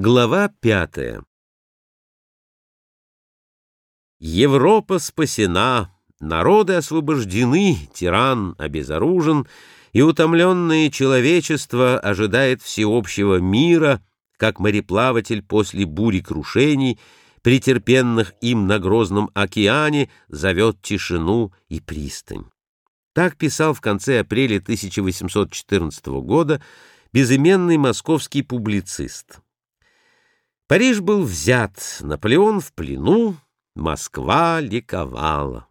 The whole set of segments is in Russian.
Глава пятая Европа спасена, народы освобождены, тиран обезоружен, и утомленное человечество ожидает всеобщего мира, как мореплаватель после бури крушений, претерпенных им на грозном океане, зовет тишину и пристань. Так писал в конце апреля 1814 года безыменный московский публицист. Париж был взят, Наполеон в плену, Москва ликовала.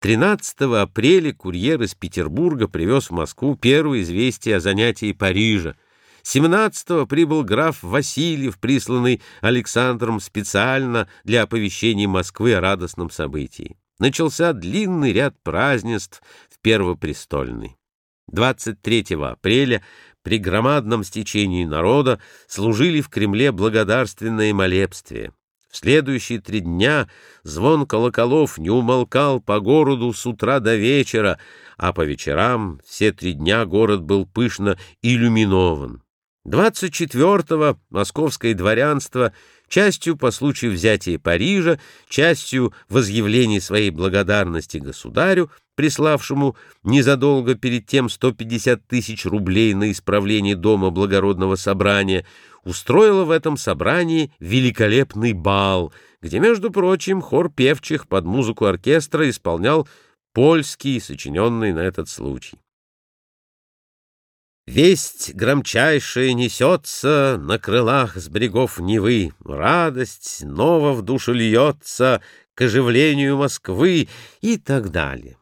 13 апреля курьер из Петербурга привез в Москву первое известие о занятии Парижа. 17-го прибыл граф Васильев, присланный Александром специально для оповещения Москвы о радостном событии. Начался длинный ряд празднеств в Первопрестольной. 23 апреля при громадном стечении народа служили в Кремле благодарственное молебствие. В следующие три дня звон колоколов не умолкал по городу с утра до вечера, а по вечерам все три дня город был пышно иллюминован. 24-го московское дворянство частью по случаю взятия Парижа, частью возъявления своей благодарности государю, приславшему незадолго перед тем 150 тысяч рублей на исправление дома благородного собрания, устроило в этом собрании великолепный бал, где, между прочим, хор певчих под музыку оркестра исполнял польский, сочиненный на этот случай. Весть громчайшая несется на крылах с берегов Невы, Радость снова в душу льется к оживлению Москвы и так далее.